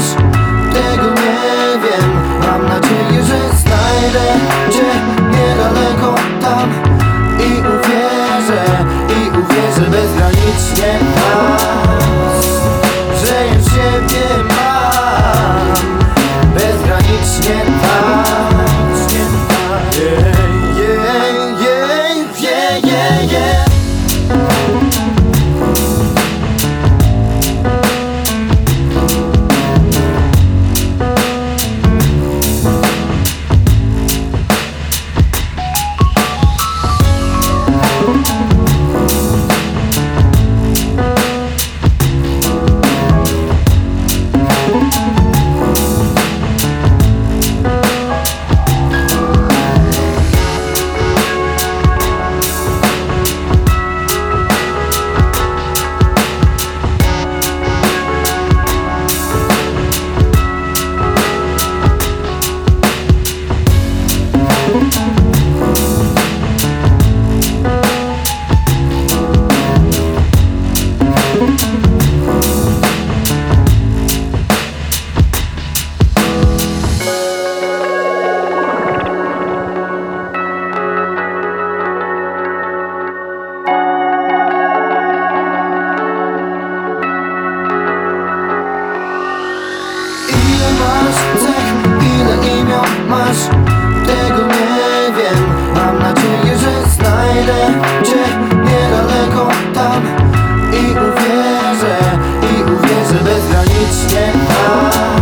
was czy bezgranicznie ma.